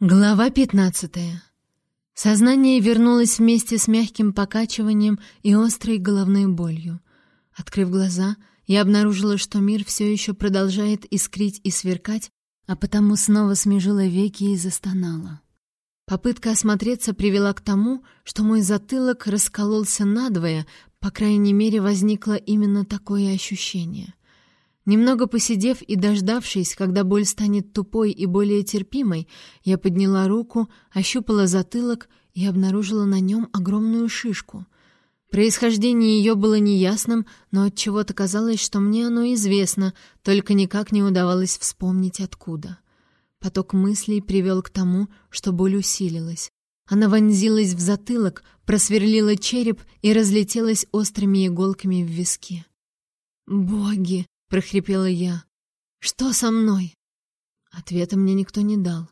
Глава 15. Сознание вернулось вместе с мягким покачиванием и острой головной болью. Открыв глаза, я обнаружила, что мир все еще продолжает искрить и сверкать, а потому снова смежила веки и застонала. Попытка осмотреться привела к тому, что мой затылок раскололся надвое, по крайней мере, возникло именно такое ощущение. Немного посидев и дождавшись, когда боль станет тупой и более терпимой, я подняла руку, ощупала затылок и обнаружила на нем огромную шишку. Происхождение ее было неясным, но от чего то казалось, что мне оно известно, только никак не удавалось вспомнить откуда. Поток мыслей привел к тому, что боль усилилась. Она вонзилась в затылок, просверлила череп и разлетелась острыми иголками в виске. «Боги!» — прохрипела я. «Что со мной?» Ответа мне никто не дал.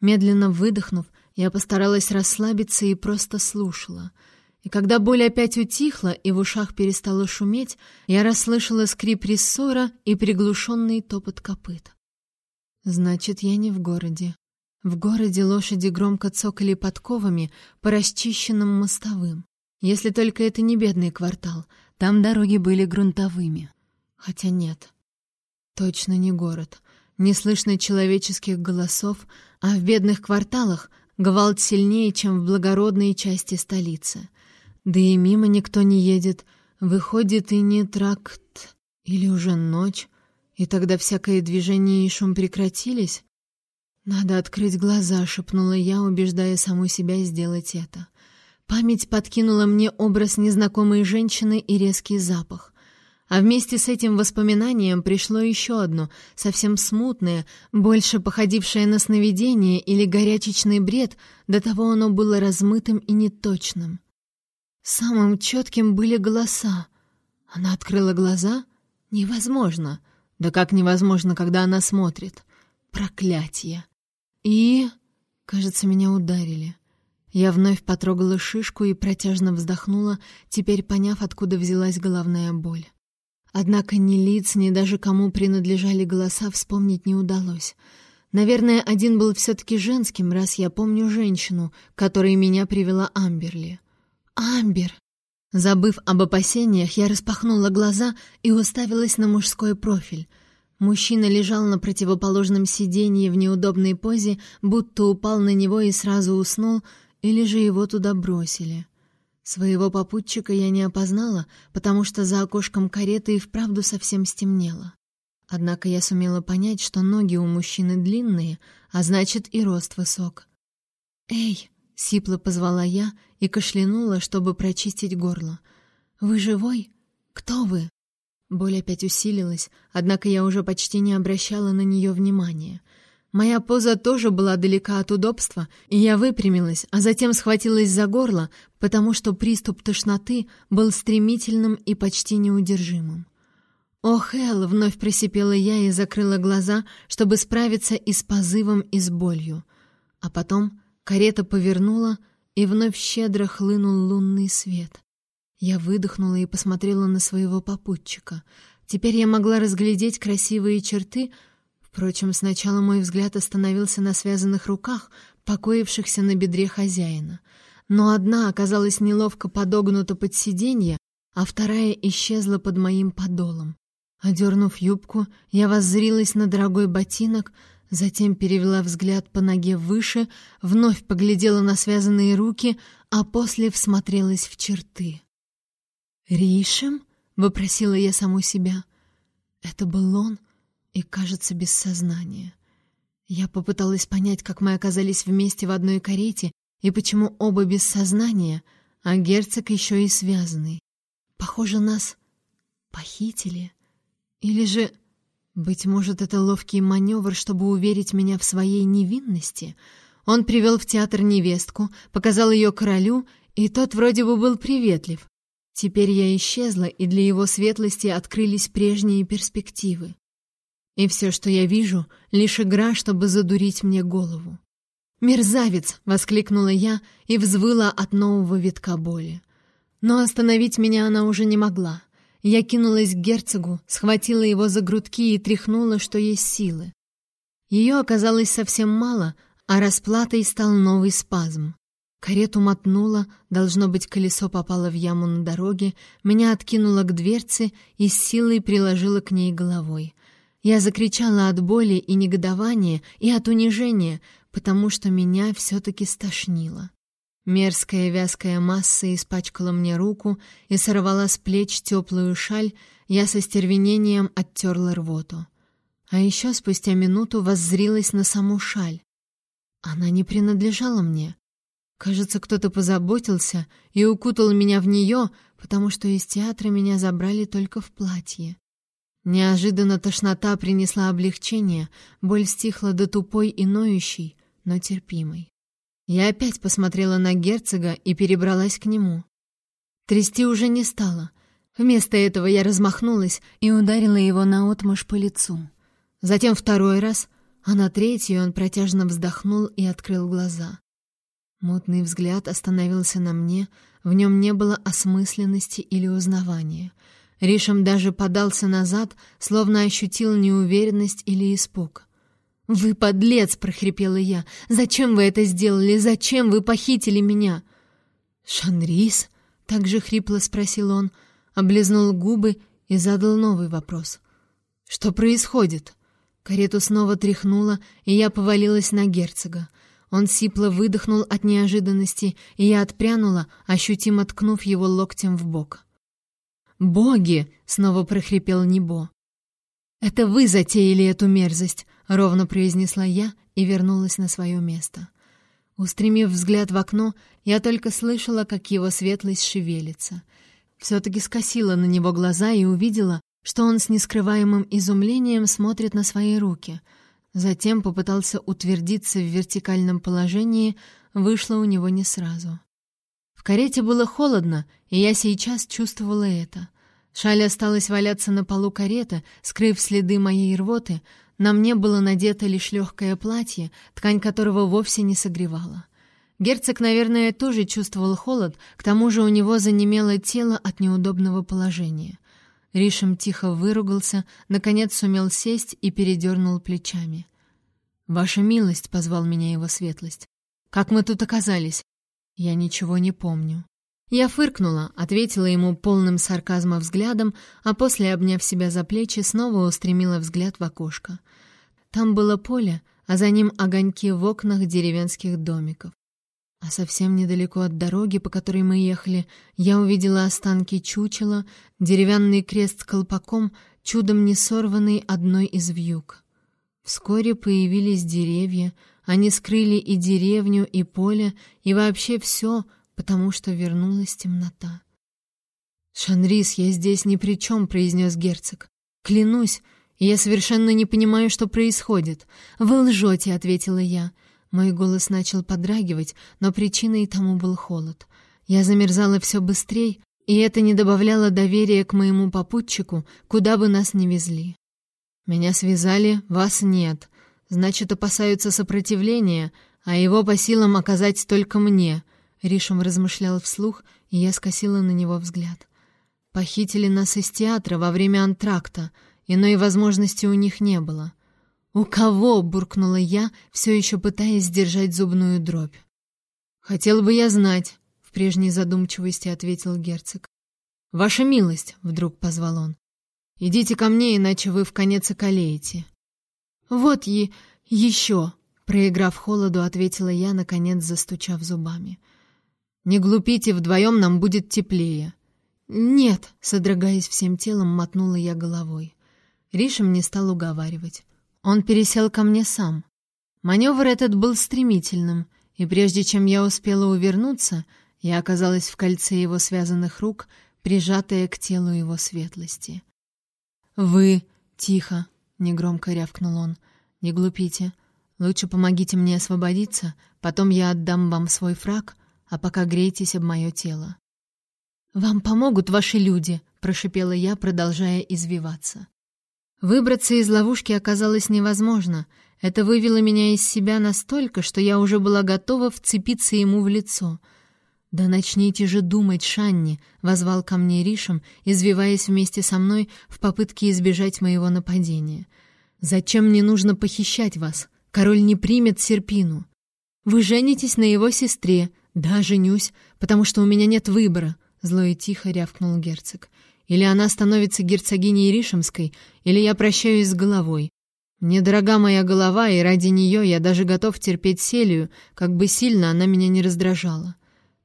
Медленно выдохнув, я постаралась расслабиться и просто слушала. И когда боль опять утихла и в ушах перестала шуметь, я расслышала скрип рессора и приглушенный топот копыт. Значит, я не в городе. В городе лошади громко цокали подковами по расчищенным мостовым. Если только это не бедный квартал, там дороги были грунтовыми. Хотя нет. Точно не город. Не слышно человеческих голосов, а в бедных кварталах гвалт сильнее, чем в благородной части столицы. Да и мимо никто не едет. Выходит, и не тракт, или уже ночь, и тогда всякое движение и шум прекратились. «Надо открыть глаза», — шепнула я, убеждая саму себя сделать это. Память подкинула мне образ незнакомой женщины и резкий запах. А вместе с этим воспоминанием пришло еще одно, совсем смутное, больше походившее на сновидение или горячечный бред, до того оно было размытым и неточным. Самым четким были голоса. Она открыла глаза? Невозможно. Да как невозможно, когда она смотрит? Проклятие. И... Кажется, меня ударили. Я вновь потрогала шишку и протяжно вздохнула, теперь поняв, откуда взялась головная боль. Однако ни лиц, ни даже кому принадлежали голоса вспомнить не удалось. Наверное, один был все-таки женским, раз я помню женщину, которой меня привела Амберли. Амбер! Забыв об опасениях, я распахнула глаза и уставилась на мужской профиль. Мужчина лежал на противоположном сиденье в неудобной позе, будто упал на него и сразу уснул, или же его туда бросили. Своего попутчика я не опознала, потому что за окошком кареты и вправду совсем стемнело. Однако я сумела понять, что ноги у мужчины длинные, а значит и рост высок. «Эй!» — сипло позвала я и кашлянула, чтобы прочистить горло. «Вы живой? Кто вы?» Боль опять усилилась, однако я уже почти не обращала на нее внимания — Моя поза тоже была далека от удобства, и я выпрямилась, а затем схватилась за горло, потому что приступ тошноты был стремительным и почти неудержимым. «Ох, Эл!» — вновь просипела я и закрыла глаза, чтобы справиться и с позывом, и с болью. А потом карета повернула, и вновь щедро хлынул лунный свет. Я выдохнула и посмотрела на своего попутчика. Теперь я могла разглядеть красивые черты, Впрочем, сначала мой взгляд остановился на связанных руках, покоившихся на бедре хозяина. Но одна оказалась неловко подогнута под сиденье, а вторая исчезла под моим подолом. Одернув юбку, я воззрилась на дорогой ботинок, затем перевела взгляд по ноге выше, вновь поглядела на связанные руки, а после всмотрелась в черты. «Ришем?» — вопросила я саму себя. Это был он, и, кажется, без сознания. Я попыталась понять, как мы оказались вместе в одной карете и почему оба без сознания, а герцог еще и связанный. Похоже, нас похитили. Или же, быть может, это ловкий маневр, чтобы уверить меня в своей невинности. Он привел в театр невестку, показал ее королю, и тот вроде бы был приветлив. Теперь я исчезла, и для его светлости открылись прежние перспективы. И все, что я вижу, лишь игра, чтобы задурить мне голову. «Мерзавец!» — воскликнула я и взвыла от нового витка боли. Но остановить меня она уже не могла. Я кинулась к герцогу, схватила его за грудки и тряхнула, что есть силы. Ее оказалось совсем мало, а расплатой стал новый спазм. Карету мотнуло, должно быть, колесо попало в яму на дороге, меня откинуло к дверце и с силой приложило к ней головой. Я закричала от боли и негодования, и от унижения, потому что меня все-таки стошнило. Мерзкая вязкая масса испачкала мне руку и сорвала с плеч теплую шаль, я со стервенением оттерла рвоту. А еще спустя минуту воззрилась на саму шаль. Она не принадлежала мне. Кажется, кто-то позаботился и укутал меня в нее, потому что из театра меня забрали только в платье. Неожиданно тошнота принесла облегчение, боль стихла до тупой и ноющей, но терпимой. Я опять посмотрела на герцога и перебралась к нему. Трясти уже не стало. Вместо этого я размахнулась и ударила его наотмашь по лицу. Затем второй раз, а на третий он протяжно вздохнул и открыл глаза. Мутный взгляд остановился на мне, в нем не было осмысленности или узнавания. Ришем даже подался назад, словно ощутил неуверенность или испуг. «Вы подлец!» — прохрипела я. «Зачем вы это сделали? Зачем вы похитили меня?» «Шанрис?» — так же хрипло спросил он, облизнул губы и задал новый вопрос. «Что происходит?» Карету снова тряхнуло, и я повалилась на герцога. Он сипло выдохнул от неожиданности, и я отпрянула, ощутимо ткнув его локтем в бок. «Боги!» — снова прохрипел Небо. «Это вы затеяли эту мерзость!» — ровно произнесла я и вернулась на свое место. Устремив взгляд в окно, я только слышала, как его светлость шевелится. Все-таки скосила на него глаза и увидела, что он с нескрываемым изумлением смотрит на свои руки — Затем попытался утвердиться в вертикальном положении, вышло у него не сразу. Карете было холодно, и я сейчас чувствовала это. Шаль осталась валяться на полу кареты, скрыв следы моей рвоты, на мне было надето лишь легкое платье, ткань которого вовсе не согревала. Герцог, наверное, тоже чувствовал холод, к тому же у него занемело тело от неудобного положения. Ришем тихо выругался, наконец сумел сесть и передернул плечами. «Ваша милость», — позвал меня его светлость. «Как мы тут оказались?» «Я ничего не помню». Я фыркнула, ответила ему полным сарказма взглядом, а после, обняв себя за плечи, снова устремила взгляд в окошко. Там было поле, а за ним огоньки в окнах деревенских домиков. А совсем недалеко от дороги, по которой мы ехали, я увидела останки чучела, деревянный крест с колпаком, чудом не сорванный одной из вьюг. Вскоре появились деревья, они скрыли и деревню, и поле, и вообще все, потому что вернулась темнота. «Шанрис, я здесь ни при чем», — произнес герцог. «Клянусь, я совершенно не понимаю, что происходит. Вы лжете», — ответила я. Мой голос начал подрагивать, но причиной тому был холод. Я замерзала все быстрее, и это не добавляло доверия к моему попутчику, куда бы нас ни везли. Меня связали, вас нет. Значит, опасаются сопротивления, а его по силам оказать только мне. Ришем размышлял вслух, и я скосила на него взгляд. Похитили нас из театра во время антракта, иной возможности у них не было. «У кого?» — буркнула я, все еще пытаясь сдержать зубную дробь. «Хотел бы я знать», — в прежней задумчивости ответил герцог. «Ваша милость», — вдруг позвал он. Идите ко мне, иначе вы в конец околеете». «Вот и еще», — проиграв холоду, ответила я, наконец застучав зубами. «Не глупите, вдвоем нам будет теплее». «Нет», — содрогаясь всем телом, мотнула я головой. Ришем не стал уговаривать. Он пересел ко мне сам. Маневр этот был стремительным, и прежде чем я успела увернуться, я оказалась в кольце его связанных рук, прижатая к телу его светлости. «Вы...» — тихо, — негромко рявкнул он. «Не глупите. Лучше помогите мне освободиться, потом я отдам вам свой фраг, а пока грейтесь об мое тело». «Вам помогут ваши люди», — прошипела я, продолжая извиваться. Выбраться из ловушки оказалось невозможно. Это вывело меня из себя настолько, что я уже была готова вцепиться ему в лицо — «Да начните же думать, Шанни!» — возвал ко мне Ришем, извиваясь вместе со мной в попытке избежать моего нападения. «Зачем мне нужно похищать вас? Король не примет Серпину. Вы женитесь на его сестре. Да, женюсь, потому что у меня нет выбора, зло и тихо рявкнул герцог. Или она становится герцогиней Ришемской, или я прощаюсь с головой. Мне дорога моя голова, и ради нее я даже готов терпеть Селию, как бы сильно она меня не раздражала.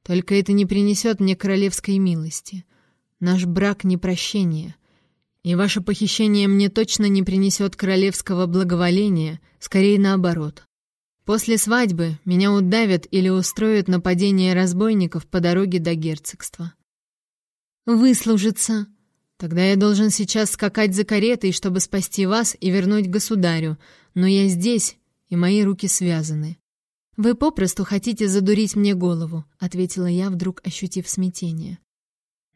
Только это не принесет мне королевской милости. Наш брак не прощение. И ваше похищение мне точно не принесет королевского благоволения, скорее наоборот. После свадьбы меня удавят или устроят нападение разбойников по дороге до герцогства. Выслужиться. Тогда я должен сейчас скакать за каретой, чтобы спасти вас и вернуть государю, но я здесь, и мои руки связаны. Вы попросту хотите задурить мне голову, ответила я, вдруг ощутив смятение.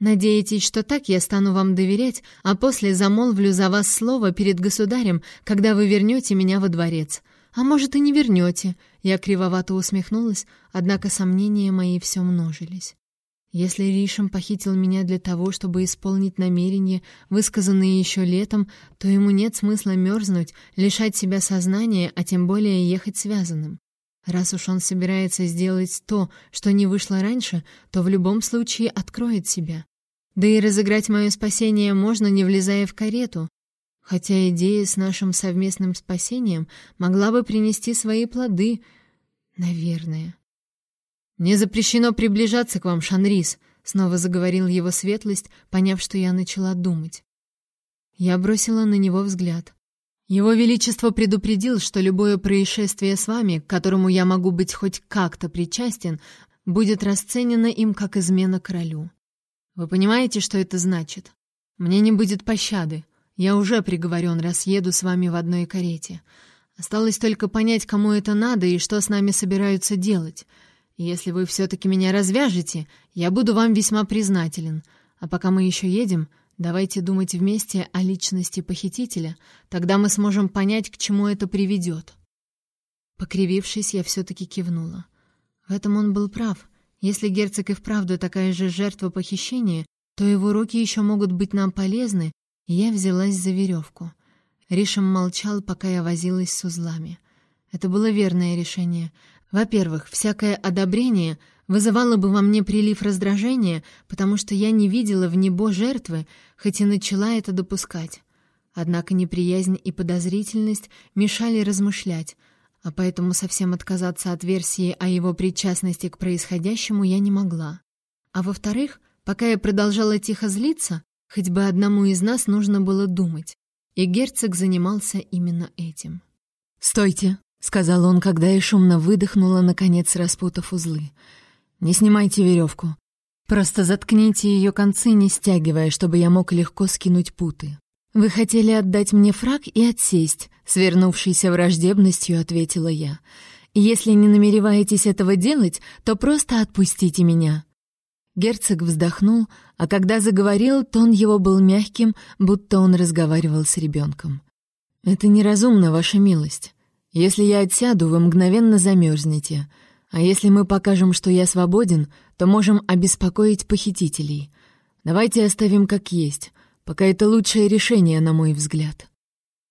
Надеетесь, что так я стану вам доверять, а после замолвлю за вас слово перед государем, когда вы вернете меня во дворец. А может, и не вернете. Я кривовато усмехнулась, однако сомнения мои все множились. Если Ришем похитил меня для того, чтобы исполнить намерения, высказанные еще летом, то ему нет смысла мерзнуть, лишать себя сознания, а тем более ехать связанным. Раз уж он собирается сделать то, что не вышло раньше, то в любом случае откроет себя. Да и разыграть мое спасение можно, не влезая в карету. Хотя идея с нашим совместным спасением могла бы принести свои плоды. Наверное. «Мне запрещено приближаться к вам, Шанрис», — снова заговорил его светлость, поняв, что я начала думать. Я бросила на него взгляд. Его Величество предупредил, что любое происшествие с вами, к которому я могу быть хоть как-то причастен, будет расценено им как измена королю. Вы понимаете, что это значит? Мне не будет пощады. Я уже приговорен, раз еду с вами в одной карете. Осталось только понять, кому это надо и что с нами собираются делать. Если вы все-таки меня развяжете, я буду вам весьма признателен. А пока мы еще едем, Давайте думать вместе о личности похитителя, тогда мы сможем понять, к чему это приведет. Покривившись, я все-таки кивнула. В этом он был прав. Если герцог и вправду такая же жертва похищения, то его руки еще могут быть нам полезны, и я взялась за веревку. Ришем молчал, пока я возилась с узлами. Это было верное решение. Во-первых, всякое одобрение — вызывало бы во мне прилив раздражения, потому что я не видела в небо жертвы, хоть и начала это допускать. Однако неприязнь и подозрительность мешали размышлять, а поэтому совсем отказаться от версии о его причастности к происходящему я не могла. А во-вторых, пока я продолжала тихо злиться, хоть бы одному из нас нужно было думать, и герцог занимался именно этим. «Стойте!» — сказал он, когда я шумно выдохнула, наконец распутав узлы — не снимайте веревку. Просто заткните ее концы, не стягивая, чтобы я мог легко скинуть путы. Вы хотели отдать мне фраг и отсесть, свернувшейся враждебностью, ответила я. Если не намереваетесь этого делать, то просто отпустите меня. Герцог вздохнул, а когда заговорил, тон его был мягким, будто он разговаривал с ребенком. «Это неразумно, ваша милость. Если я отсяду, вы мгновенно замерзнете. А если мы покажем, что я свободен, то можем обеспокоить похитителей. Давайте оставим как есть, пока это лучшее решение, на мой взгляд».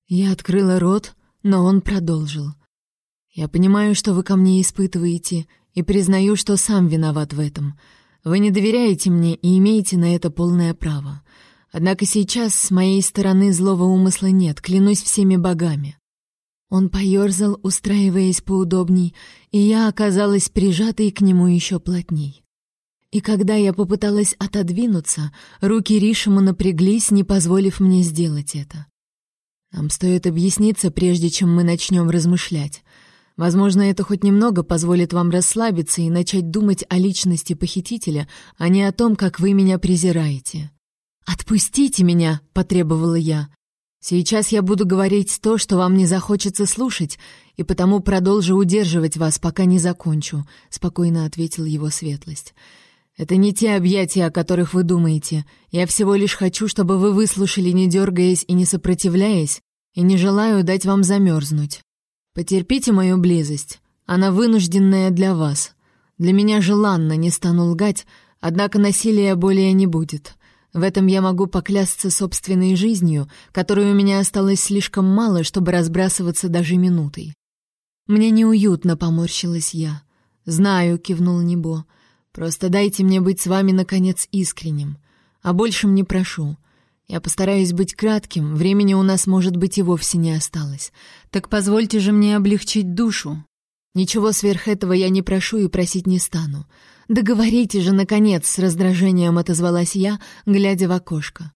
Я открыла рот, но он продолжил. «Я понимаю, что вы ко мне испытываете, и признаю, что сам виноват в этом. Вы не доверяете мне и имеете на это полное право. Однако сейчас с моей стороны злого умысла нет, клянусь всеми богами. Он поерзал, устраиваясь поудобней, и я оказалась прижатой к нему еще плотней. И когда я попыталась отодвинуться, руки Ришима напряглись, не позволив мне сделать это. Нам стоит объясниться, прежде чем мы начнем размышлять. Возможно, это хоть немного позволит вам расслабиться и начать думать о личности похитителя, а не о том, как вы меня презираете. «Отпустите меня!» — потребовала я. Сейчас я буду говорить то, что вам не захочется слушать, и потому продолжу удерживать вас, пока не закончу», — спокойно ответил его светлость. «Это не те объятия, о которых вы думаете. Я всего лишь хочу, чтобы вы выслушали, не дергаясь и не сопротивляясь, и не желаю дать вам замерзнуть. Потерпите мою близость. Она вынужденная для вас. Для меня желанно, не стану лгать, однако насилия более не будет. В этом я могу поклясться собственной жизнью, которой у меня осталось слишком мало, чтобы разбрасываться даже минутой. Мне неуютно, поморщилась я. «Знаю», — кивнул Небо. «Просто дайте мне быть с вами, наконец, искренним. А большем не прошу. Я постараюсь быть кратким, времени у нас, может быть, и вовсе не осталось. Так позвольте же мне облегчить душу. Ничего сверх этого я не прошу и просить не стану. Договорите же, наконец, с раздражением отозвалась я, глядя в окошко.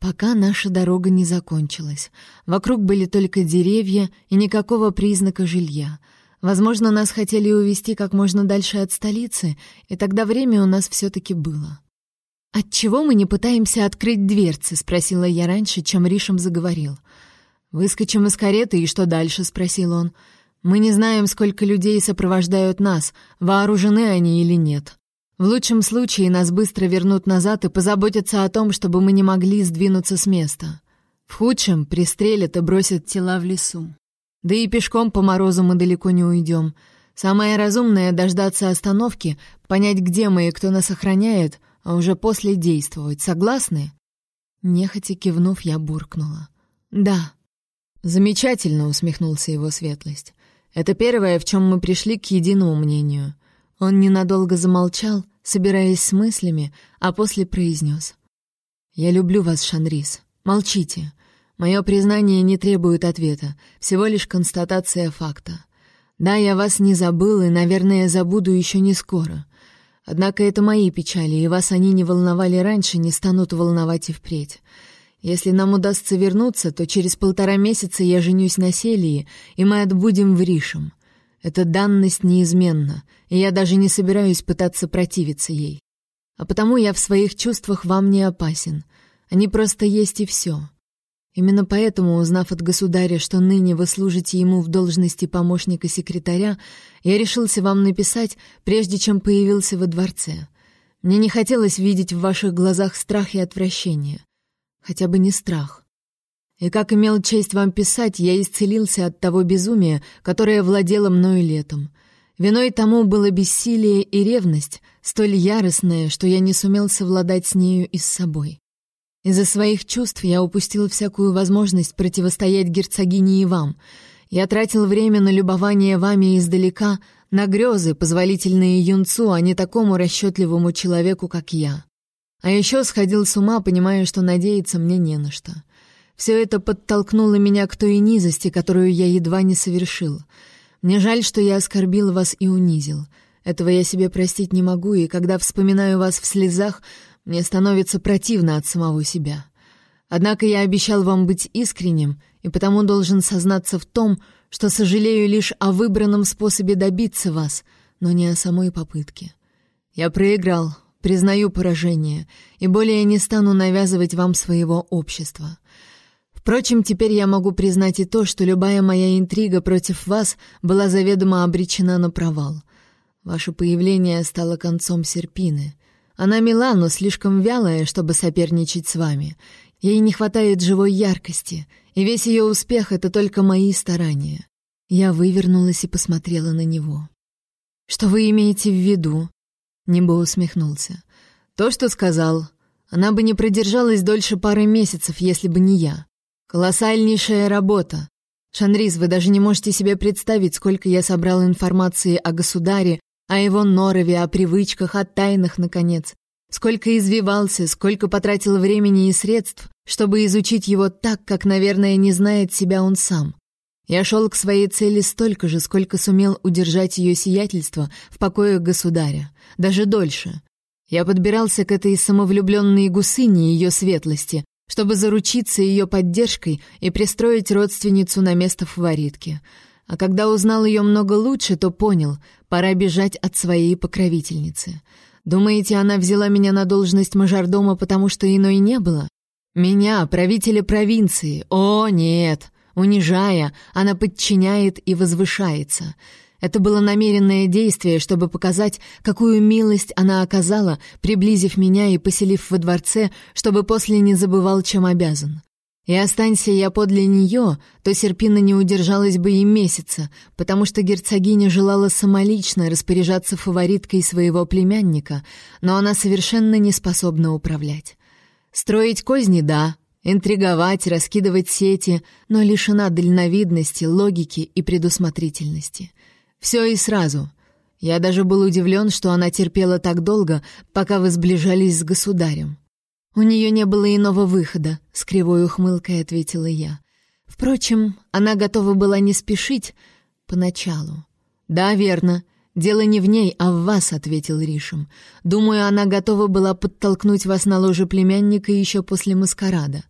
Пока наша дорога не закончилась. Вокруг были только деревья и никакого признака жилья. Возможно, нас хотели увезти как можно дальше от столицы, и тогда время у нас все-таки было. «Отчего мы не пытаемся открыть дверцы?» — спросила я раньше, чем Ришем заговорил. «Выскочим из кареты, и что дальше?» — спросил он. «Мы не знаем, сколько людей сопровождают нас, вооружены они или нет. В лучшем случае нас быстро вернут назад и позаботятся о том, чтобы мы не могли сдвинуться с места. В худшем пристрелят и бросят тела в лесу. Да и пешком по морозу мы далеко не уйдем. Самое разумное — дождаться остановки, понять, где мы и кто нас охраняет — а уже после действовать. Согласны?» Нехотя кивнув, я буркнула. «Да». «Замечательно», — усмехнулся его светлость. «Это первое, в чем мы пришли к единому мнению». Он ненадолго замолчал, собираясь с мыслями, а после произнес. «Я люблю вас, Шанрис. Молчите. Мое признание не требует ответа, всего лишь констатация факта. Да, я вас не забыл и, наверное, забуду еще не скоро. Однако это мои печали, и вас они не волновали раньше, не станут волновать и впредь. Если нам удастся вернуться, то через полтора месяца я женюсь на Селии, и мы отбудем в Ришем. Эта данность неизменна, и я даже не собираюсь пытаться противиться ей. А потому я в своих чувствах вам не опасен. Они просто есть и все. Именно поэтому, узнав от государя, что ныне вы служите ему в должности помощника секретаря, я решился вам написать, прежде чем появился во дворце. Мне не хотелось видеть в ваших глазах страх и отвращение. Хотя бы не страх. И как имел честь вам писать, я исцелился от того безумия, которое владело мною летом. Виной тому было бессилие и ревность, столь яростная, что я не сумел совладать с нею и с собой. Из-за своих чувств я упустил всякую возможность противостоять герцогине и вам. Я тратил время на любование вами издалека, на грезы, позволительные юнцу, а не такому расчетливому человеку, как я. А еще сходил с ума, понимая, что надеяться мне не на что. Все это подтолкнуло меня к той низости, которую я едва не совершил. Мне жаль, что я оскорбил вас и унизил. Этого я себе простить не могу, и когда вспоминаю вас в слезах, мне становится противно от самого себя. Однако я обещал вам быть искренним, и потому должен сознаться в том, что сожалею лишь о выбранном способе добиться вас, но не о самой попытке. Я проиграл, признаю поражение, и более не стану навязывать вам своего общества. Впрочем, теперь я могу признать и то, что любая моя интрига против вас была заведомо обречена на провал. Ваше появление стало концом серпины. Она мила, но слишком вялая, чтобы соперничать с вами. Ей не хватает живой яркости, и весь ее успех — это только мои старания». Я вывернулась и посмотрела на него. «Что вы имеете в виду?» Небо усмехнулся. «То, что сказал. Она бы не продержалась дольше пары месяцев, если бы не я. Колоссальнейшая работа. Шанрис, вы даже не можете себе представить, сколько я собрал информации о государе, о его норове, о привычках, о тайнах, наконец. Сколько извивался, сколько потратил времени и средств, чтобы изучить его так, как, наверное, не знает себя он сам. Я шел к своей цели столько же, сколько сумел удержать ее сиятельство в покоях государя, даже дольше. Я подбирался к этой самовлюбленной гусыне ее светлости, чтобы заручиться ее поддержкой и пристроить родственницу на место фаворитки — а когда узнал ее много лучше, то понял, пора бежать от своей покровительницы. Думаете, она взяла меня на должность мажордома, потому что иной не было? Меня, правителя провинции. О, нет! Унижая, она подчиняет и возвышается. Это было намеренное действие, чтобы показать, какую милость она оказала, приблизив меня и поселив во дворце, чтобы после не забывал, чем обязан. И останься я подле нее, то Серпина не удержалась бы и месяца, потому что герцогиня желала самолично распоряжаться фавориткой своего племянника, но она совершенно не способна управлять. Строить козни — да, интриговать, раскидывать сети, но лишена дальновидности, логики и предусмотрительности. Все и сразу. Я даже был удивлен, что она терпела так долго, пока вы сближались с государем. У нее не было иного выхода, с кривой ухмылкой ответила я. Впрочем, она готова была не спешить поначалу. Да, верно. Дело не в ней, а в вас, ответил Ришем. Думаю, она готова была подтолкнуть вас на ложе племянника еще после маскарада.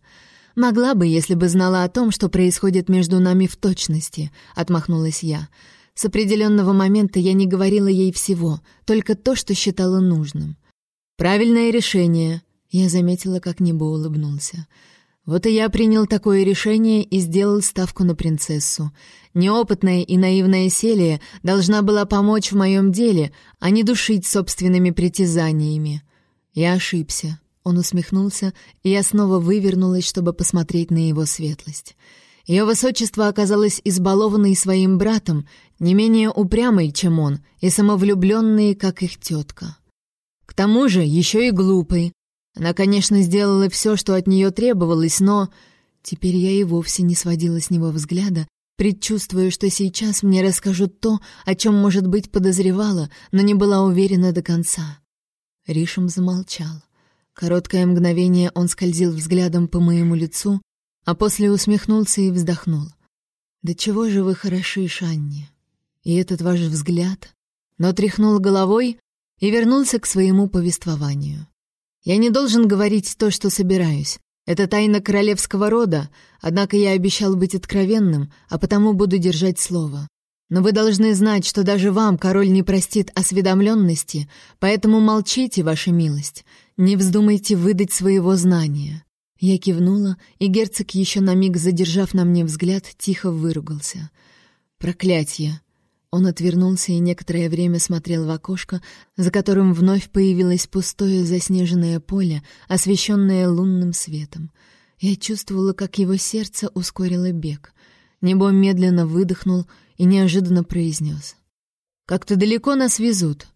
Могла бы, если бы знала о том, что происходит между нами в точности, отмахнулась я. С определенного момента я не говорила ей всего, только то, что считала нужным. «Правильное решение», — я заметила, как Небо улыбнулся. «Вот и я принял такое решение и сделал ставку на принцессу. Неопытная и наивная Селия должна была помочь в моем деле, а не душить собственными притязаниями. Я ошибся». Он усмехнулся, и я снова вывернулась, чтобы посмотреть на его светлость. Ее высочество оказалось избалованной своим братом, не менее упрямой, чем он, и самовлюбленной, как их тетка. К тому же еще и глупой. Она, конечно, сделала все, что от нее требовалось, но... Теперь я и вовсе не сводила с него взгляда, предчувствуя, что сейчас мне расскажут то, о чем, может быть, подозревала, но не была уверена до конца. Ришем замолчал. Короткое мгновение он скользил взглядом по моему лицу, а после усмехнулся и вздохнул. «Да чего же вы хороши, Шанни? И этот ваш взгляд?» Но тряхнул головой и вернулся к своему повествованию. «Я не должен говорить то, что собираюсь. Это тайна королевского рода, однако я обещал быть откровенным, а потому буду держать слово. Но вы должны знать, что даже вам король не простит осведомленности, поэтому молчите, ваша милость. Не вздумайте выдать своего знания. Я кивнула, и герцог, еще на миг задержав на мне взгляд, тихо выругался. «Проклятье!» Он отвернулся и некоторое время смотрел в окошко, за которым вновь появилось пустое заснеженное поле, освещенное лунным светом. Я чувствовала, как его сердце ускорило бег. Небо медленно выдохнул и неожиданно произнес. «Как-то далеко нас везут.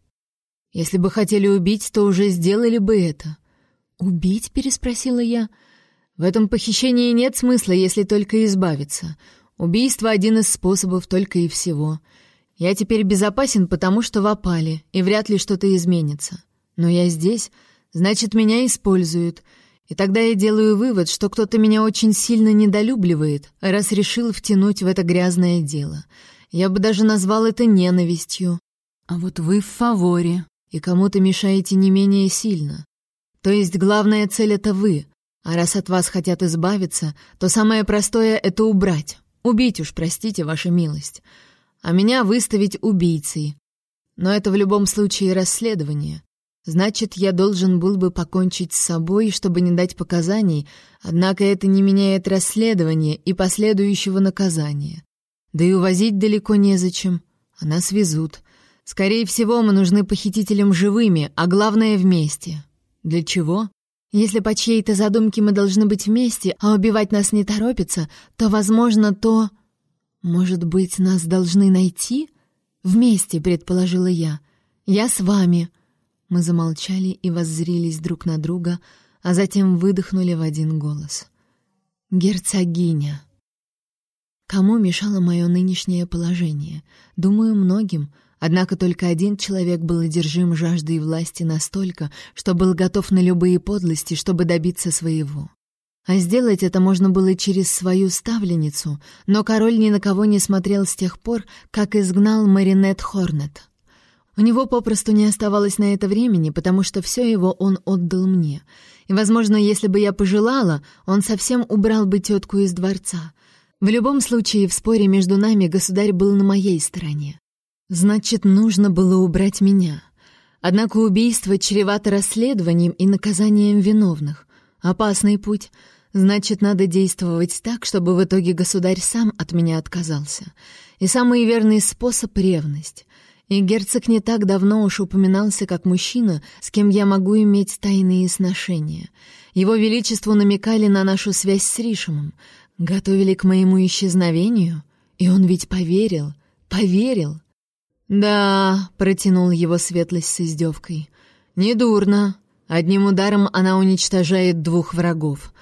Если бы хотели убить, то уже сделали бы это». «Убить?» — переспросила я. В этом похищении нет смысла, если только избавиться. Убийство — один из способов только и всего. Я теперь безопасен, потому что в опале, и вряд ли что-то изменится. Но я здесь, значит, меня используют. И тогда я делаю вывод, что кто-то меня очень сильно недолюбливает, раз решил втянуть в это грязное дело. Я бы даже назвал это ненавистью. А вот вы в фаворе, и кому-то мешаете не менее сильно. То есть главная цель — это вы, а раз от вас хотят избавиться, то самое простое — это убрать. Убить уж, простите, ваша милость. А меня выставить убийцей. Но это в любом случае расследование. Значит, я должен был бы покончить с собой, чтобы не дать показаний, однако это не меняет расследование и последующего наказания. Да и увозить далеко незачем, а нас везут. Скорее всего, мы нужны похитителям живыми, а главное — вместе. Для чего? Если по чьей-то задумке мы должны быть вместе, а убивать нас не торопится, то, возможно, то... Может быть, нас должны найти? Вместе, предположила я. Я с вами. Мы замолчали и воззрились друг на друга, а затем выдохнули в один голос. Герцогиня. Кому мешало мое нынешнее положение? Думаю, многим — Однако только один человек был одержим жаждой власти настолько, что был готов на любые подлости, чтобы добиться своего. А сделать это можно было через свою ставленницу, но король ни на кого не смотрел с тех пор, как изгнал Маринет Хорнет. У него попросту не оставалось на это времени, потому что все его он отдал мне. И, возможно, если бы я пожелала, он совсем убрал бы тетку из дворца. В любом случае, в споре между нами государь был на моей стороне. Значит, нужно было убрать меня. Однако убийство чревато расследованием и наказанием виновных. Опасный путь. Значит, надо действовать так, чтобы в итоге государь сам от меня отказался. И самый верный способ — ревность. И герцог не так давно уж упоминался как мужчина, с кем я могу иметь тайные сношения. Его Величеству намекали на нашу связь с Ришемом, готовили к моему исчезновению, и он ведь поверил, поверил. «Да», — протянул его светлость с издевкой, — «недурно. Одним ударом она уничтожает двух врагов.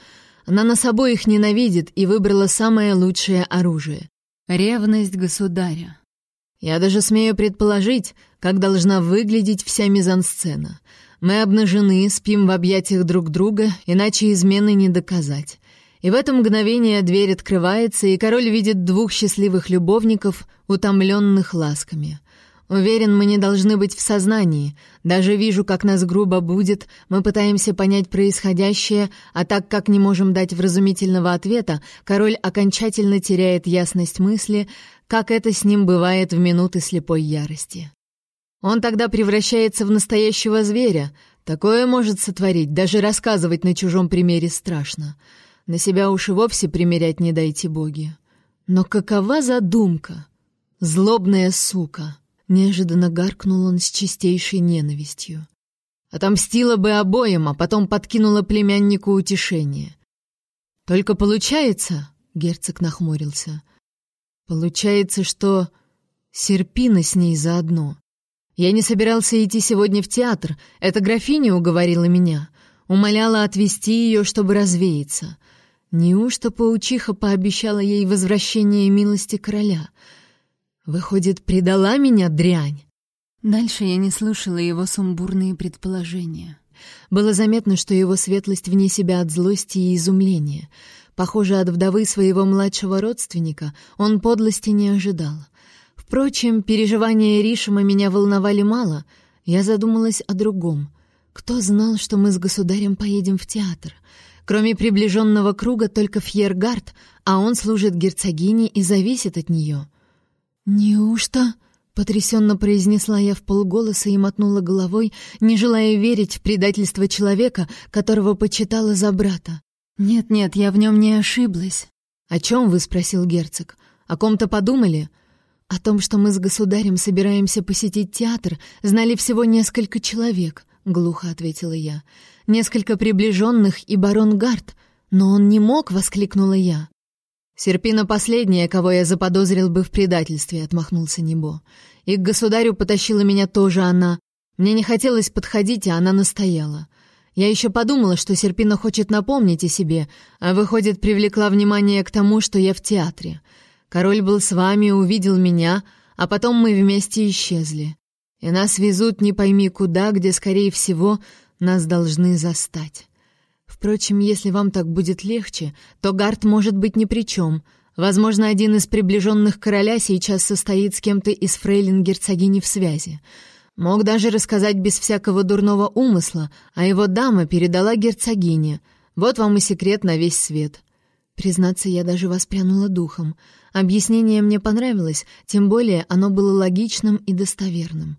Она нас обоих ненавидит и выбрала самое лучшее оружие — ревность государя. Я даже смею предположить, как должна выглядеть вся мизансцена. Мы обнажены, спим в объятиях друг друга, иначе измены не доказать. И в это мгновение дверь открывается, и король видит двух счастливых любовников, утомленных ласками. Уверен, мы не должны быть в сознании. Даже вижу, как нас грубо будет, мы пытаемся понять происходящее, а так как не можем дать вразумительного ответа, король окончательно теряет ясность мысли, как это с ним бывает в минуты слепой ярости. Он тогда превращается в настоящего зверя. Такое может сотворить, даже рассказывать на чужом примере страшно. На себя уж и вовсе примерять не дайте боги. Но какова задумка? Злобная сука! Неожиданно гаркнул он с чистейшей ненавистью. Отомстила бы обоим, а потом подкинула племяннику утешение. Только получается, герцог нахмурился. Получается, что Серпина с ней заодно. Я не собирался идти сегодня в театр. Эта графиня уговорила меня, умоляла отвезти ее, чтобы развеяться. Неужто паучиха пообещала ей возвращение милости короля? Выходит, предала меня дрянь? Дальше я не слушала его сумбурные предположения. Было заметно, что его светлость вне себя от злости и изумления. Похоже, от вдовы своего младшего родственника он подлости не ожидал. Впрочем, переживания Ришима меня волновали мало. Я задумалась о другом. Кто знал, что мы с государем поедем в театр? Кроме приближенного круга только Фьергард, а он служит герцогине и зависит от нее. «Неужто?» — потрясенно произнесла я в полголоса и мотнула головой, не желая верить в предательство человека, которого почитала за брата. «Нет-нет, я в нем не ошиблась». «О чем вы?» — спросил герцог. «О ком-то подумали?» «О том, что мы с государем собираемся посетить театр, знали всего несколько человек», — глухо ответила я несколько приближенных и барон Гард. Но он не мог, воскликнула я. Серпина последняя, кого я заподозрил бы в предательстве, отмахнулся Небо. И к государю потащила меня тоже она. Мне не хотелось подходить, а она настояла. Я еще подумала, что Серпина хочет напомнить о себе, а выходит, привлекла внимание к тому, что я в театре. Король был с вами, увидел меня, а потом мы вместе исчезли. И нас везут не пойми куда, где, скорее всего, нас должны застать. Впрочем, если вам так будет легче, то Гард может быть ни при чем. Возможно, один из приближенных короля сейчас состоит с кем-то из фрейлин герцогини в связи. Мог даже рассказать без всякого дурного умысла, а его дама передала герцогине. Вот вам и секрет на весь свет. Признаться, я даже воспрянула духом. Объяснение мне понравилось, тем более оно было логичным и достоверным.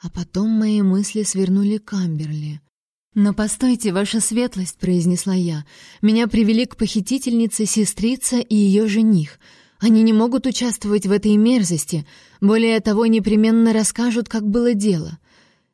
А потом мои мысли свернули к Амберли. «Но постойте, ваша светлость», — произнесла я. «Меня привели к похитительнице сестрица и ее жених. Они не могут участвовать в этой мерзости. Более того, непременно расскажут, как было дело».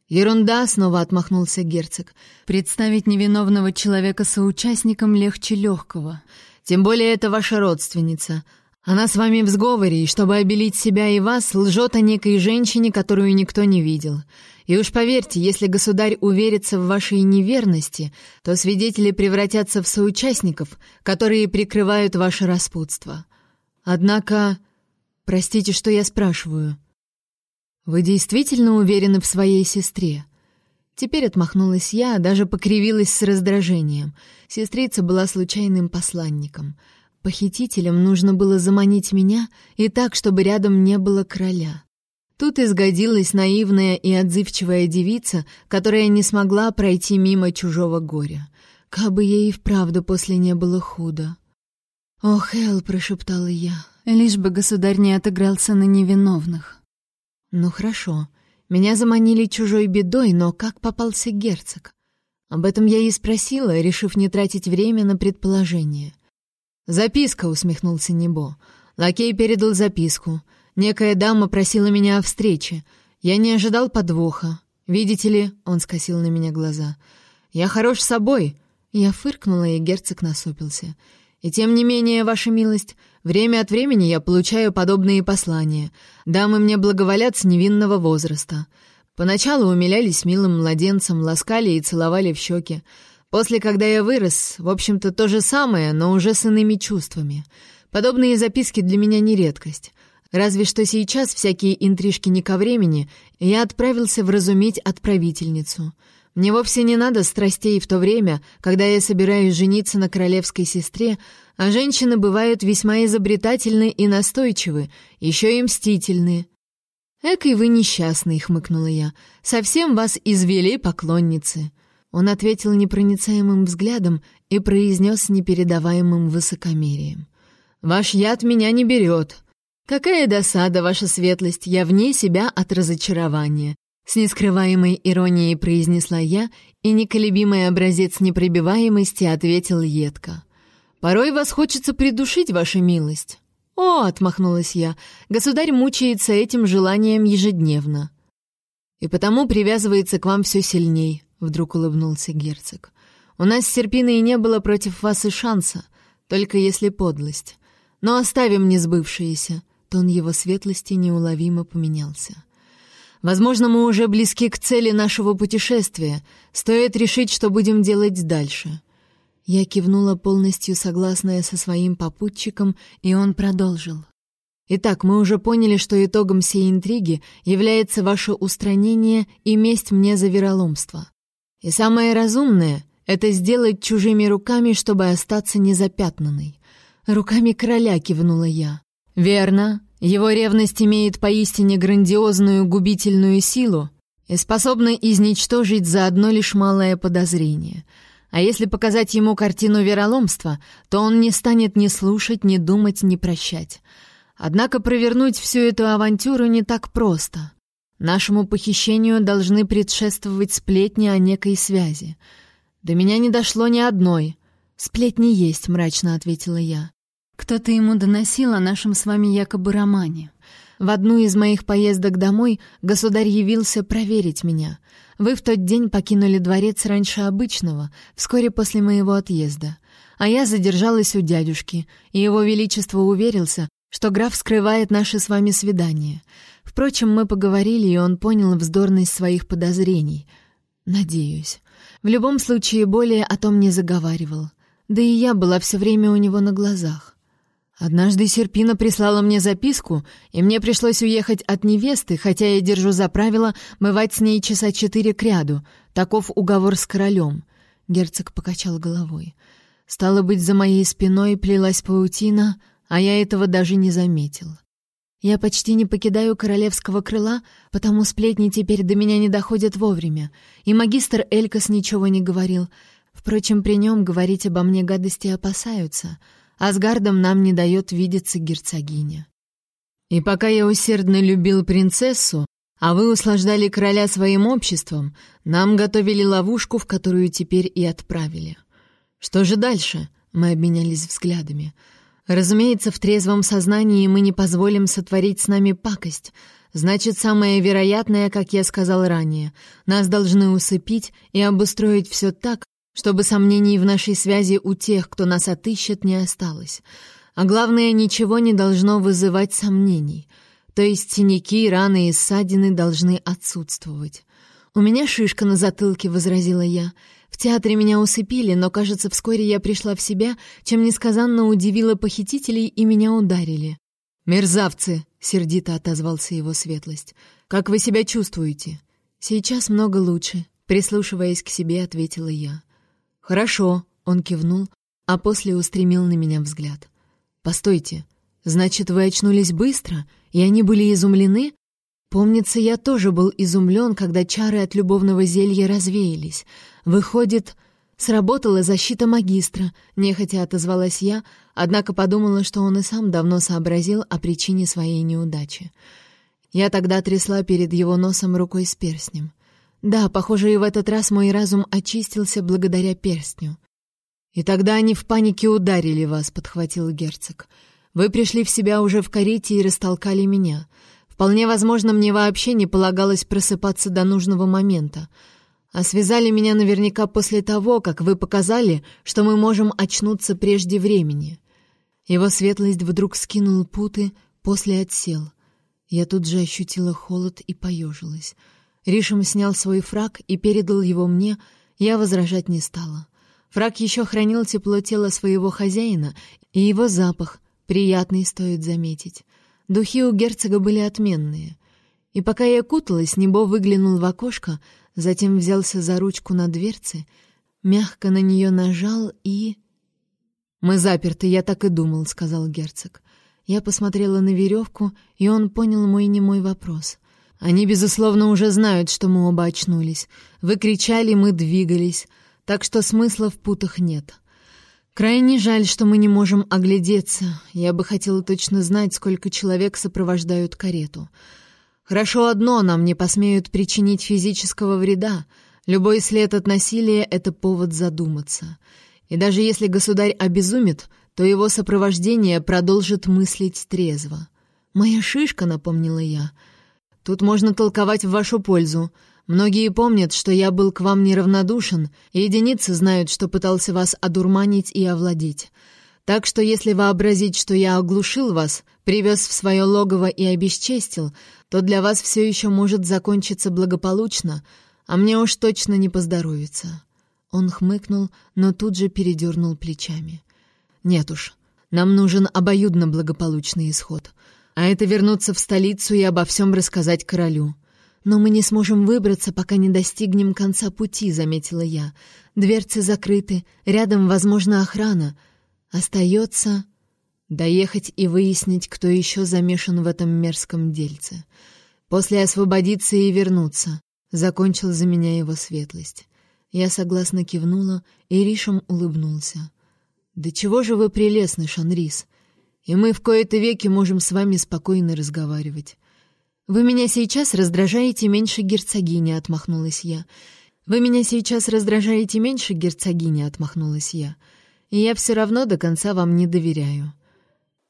«Ерунда!» — снова отмахнулся герцог. «Представить невиновного человека соучастником легче легкого. Тем более это ваша родственница. Она с вами в сговоре, и чтобы обелить себя и вас, лжет о некой женщине, которую никто не видел. И уж поверьте, если государь уверится в вашей неверности, то свидетели превратятся в соучастников, которые прикрывают ваше распутство. Однако, простите, что я спрашиваю, вы действительно уверены в своей сестре? Теперь отмахнулась я, даже покривилась с раздражением. Сестрица была случайным посланником. Похитителям нужно было заманить меня и так, чтобы рядом не было короля. Тут изгодилась наивная и отзывчивая девица, которая не смогла пройти мимо чужого горя. Кабы ей и вправду после не было худо. «Ох, Эл», — прошептала я, — «лишь бы государь не отыгрался на невиновных». «Ну хорошо, меня заманили чужой бедой, но как попался герцог?» Об этом я и спросила, решив не тратить время на предположение. «Записка», — усмехнулся Небо. Лакей передал записку — Некая дама просила меня о встрече. Я не ожидал подвоха. Видите ли, он скосил на меня глаза. Я хорош собой. Я фыркнула, и герцог насупился. И тем не менее, ваша милость, время от времени я получаю подобные послания. Дамы мне благоволят с невинного возраста. Поначалу умилялись милым младенцем, ласкали и целовали в щеки. После, когда я вырос, в общем-то, то же самое, но уже с иными чувствами. Подобные записки для меня не редкость. Разве что сейчас всякие интрижки не ко времени, и я отправился вразумить отправительницу. Мне вовсе не надо страстей в то время, когда я собираюсь жениться на королевской сестре, а женщины бывают весьма изобретательны и настойчивы, еще и мстительны. «Экой вы несчастный», — хмыкнула я. «Совсем вас извели поклонницы». Он ответил непроницаемым взглядом и произнес непередаваемым высокомерием. «Ваш яд меня не берет. Какая досада, ваша светлость, я вне себя от разочарования». С нескрываемой иронией произнесла я, и неколебимый образец непробиваемости ответил едко. «Порой вас хочется придушить, ваша милость». «О!» — отмахнулась я. «Государь мучается этим желанием ежедневно». «И потому привязывается к вам все сильней», — вдруг улыбнулся герцог. «У нас с Серпиной не было против вас и шанса, только если подлость. Но оставим несбывшееся». Тон его светлости неуловимо поменялся. «Возможно, мы уже близки к цели нашего путешествия. Стоит решить, что будем делать дальше». Я кивнула полностью согласная со своим попутчиком, и он продолжил. Итак, мы уже поняли, что итогом всей интриги является ваше устранение и месть мне за вероломство. И самое разумное — это сделать чужими руками, чтобы остаться незапятнанной. Руками короля кивнула я. Верно, его ревность имеет поистине грандиозную губительную силу и способна изничтожить за одно лишь малое подозрение. А если показать ему картину вероломства, то он не станет ни слушать, ни думать, ни прощать. Однако провернуть всю эту авантюру не так просто. Нашему похищению должны предшествовать сплетни о некой связи. До меня не дошло ни одной. Сплетни есть, мрачно ответила я. Кто-то ему доносил о нашем с вами якобы романе. В одну из моих поездок домой государь явился проверить меня. Вы в тот день покинули дворец раньше обычного, вскоре после моего отъезда. А я задержалась у дядюшки, и его величество уверился, что граф скрывает наше с вами свидание. Впрочем, мы поговорили, и он понял вздорность своих подозрений. Надеюсь. В любом случае, более о том не заговаривал. Да и я была все время у него на глазах. Однажды Серпина прислала мне записку, и мне пришлось уехать от невесты, хотя я держу за правило бывать с ней часа четыре кряду. Таков уговор с королем. Герцог покачал головой. Стало быть, за моей спиной плелась паутина, а я этого даже не заметил. Я почти не покидаю королевского крыла, потому сплетни теперь до меня не доходят вовремя, и магистр Элькас ничего не говорил. Впрочем, при нем говорить обо мне гадости опасаются — а с Гардом нам не дает видеться герцогиня. И пока я усердно любил принцессу, а вы услаждали короля своим обществом, нам готовили ловушку, в которую теперь и отправили. Что же дальше? Мы обменялись взглядами. Разумеется, в трезвом сознании мы не позволим сотворить с нами пакость. Значит, самое вероятное, как я сказал ранее, нас должны усыпить и обустроить все так, чтобы сомнений в нашей связи у тех, кто нас отыщет, не осталось. А главное, ничего не должно вызывать сомнений. То есть синяки, раны и ссадины должны отсутствовать. «У меня шишка на затылке», — возразила я. «В театре меня усыпили, но, кажется, вскоре я пришла в себя, чем несказанно удивила похитителей и меня ударили». «Мерзавцы!» — сердито отозвался его светлость. «Как вы себя чувствуете?» «Сейчас много лучше», — прислушиваясь к себе, ответила я. «Хорошо», — он кивнул, а после устремил на меня взгляд. «Постойте, значит, вы очнулись быстро, и они были изумлены?» Помнится, я тоже был изумлен, когда чары от любовного зелья развеялись. Выходит, сработала защита магистра, нехотя отозвалась я, однако подумала, что он и сам давно сообразил о причине своей неудачи. Я тогда трясла перед его носом рукой с перстнем. Да, похоже, и в этот раз мой разум очистился благодаря перстню. «И тогда они в панике ударили вас», — подхватил герцог. «Вы пришли в себя уже в карете и растолкали меня. Вполне возможно, мне вообще не полагалось просыпаться до нужного момента. А связали меня наверняка после того, как вы показали, что мы можем очнуться прежде времени». Его светлость вдруг скинул путы, после отсел. Я тут же ощутила холод и поежилась. Ришем снял свой фраг и передал его мне, я возражать не стала. Фраг еще хранил тепло тела своего хозяина, и его запах, приятный, стоит заметить. Духи у герцога были отменные. И пока я куталась, Небо выглянул в окошко, затем взялся за ручку на дверце, мягко на нее нажал и... «Мы заперты, я так и думал», — сказал герцог. Я посмотрела на веревку, и он понял мой немой вопрос. «Они, безусловно, уже знают, что мы оба очнулись. Вы кричали, мы двигались, так что смысла в путах нет. Крайне жаль, что мы не можем оглядеться. Я бы хотела точно знать, сколько человек сопровождают карету. Хорошо одно, нам не посмеют причинить физического вреда. Любой след от насилия — это повод задуматься. И даже если государь обезумит, то его сопровождение продолжит мыслить трезво. «Моя шишка», — напомнила я. «Тут можно толковать в вашу пользу. Многие помнят, что я был к вам неравнодушен, и единицы знают, что пытался вас одурманить и овладеть. Так что если вообразить, что я оглушил вас, привез в свое логово и обесчестил, то для вас все еще может закончиться благополучно, а мне уж точно не поздоровится». Он хмыкнул, но тут же передернул плечами. «Нет уж, нам нужен обоюдно благополучный исход. А это вернуться в столицу и обо всем рассказать королю. Но мы не сможем выбраться, пока не достигнем конца пути», — заметила я. «Дверцы закрыты, рядом, возможно, охрана. Остается доехать и выяснить, кто еще замешан в этом мерзком дельце. После освободиться и вернуться», — закончил за меня его светлость. Я согласно кивнула, и Ришем улыбнулся. «Да чего же вы прелестны, Шанрис! И мы в кои-то веки можем с вами спокойно разговаривать. Вы меня сейчас раздражаете меньше герцогини», — отмахнулась я. «Вы меня сейчас раздражаете меньше герцогини», — отмахнулась я. «И я все равно до конца вам не доверяю».